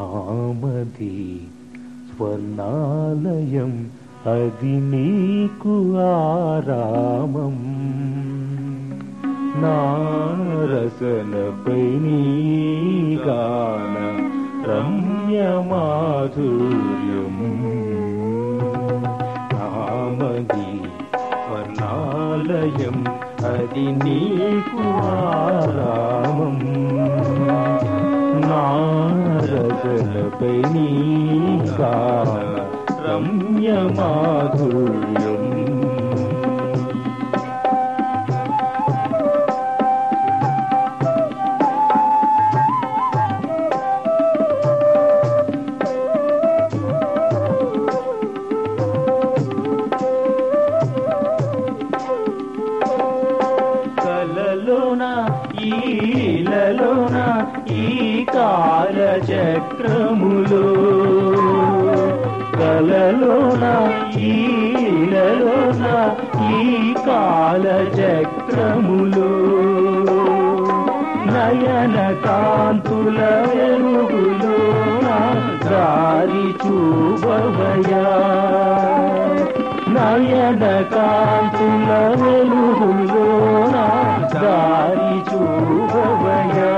నామది స్వర్ణాలయం అది నీకు ఆరామం. నారసనపై నీ గాన రమ్యమాధుర్యం. నామది స్వర్ణాలయం అది నీకు ఆరామం. నారసనపై నీ గాన రమ్యమాధుర్యం కలలోన ఈలలోన ఈ కాల చక్రములో కలలోన ఈలలోన ఈ కాల చక్రములో. నయన కాంతుల వెలుగులోన దారి చూపవయా నయన కాంతుల వెలుగులోన దారి చూపవయా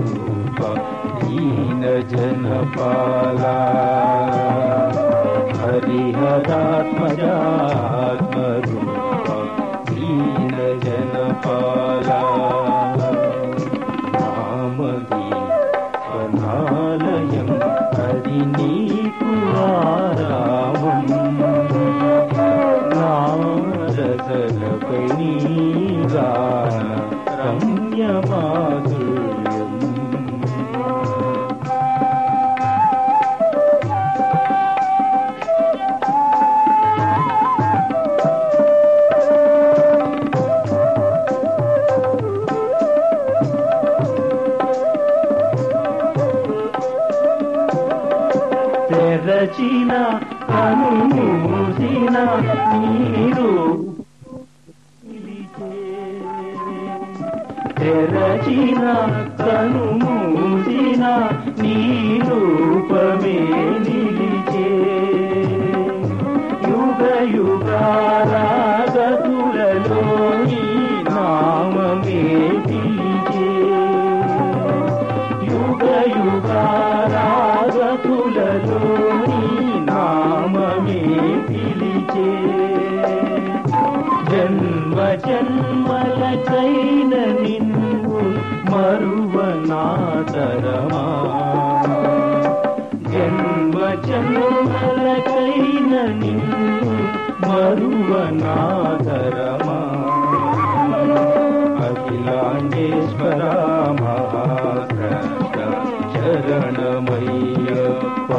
ूपा दीनजनपाला। हरिहरात्मजात्मरूप दीनजनपाला। తెరచిన కను మూసిన నీరు తెరచిన కను మూసిన నీ జన్మ జన్మల చైన నిన్ను మరువ మరువనాతరమా జన్మ జన్మల చైన నిన్ను మరువ మరువనాతరమా అఖిలాండేశ్వర మహాకృష్ణ చరణమయ్యప్ప.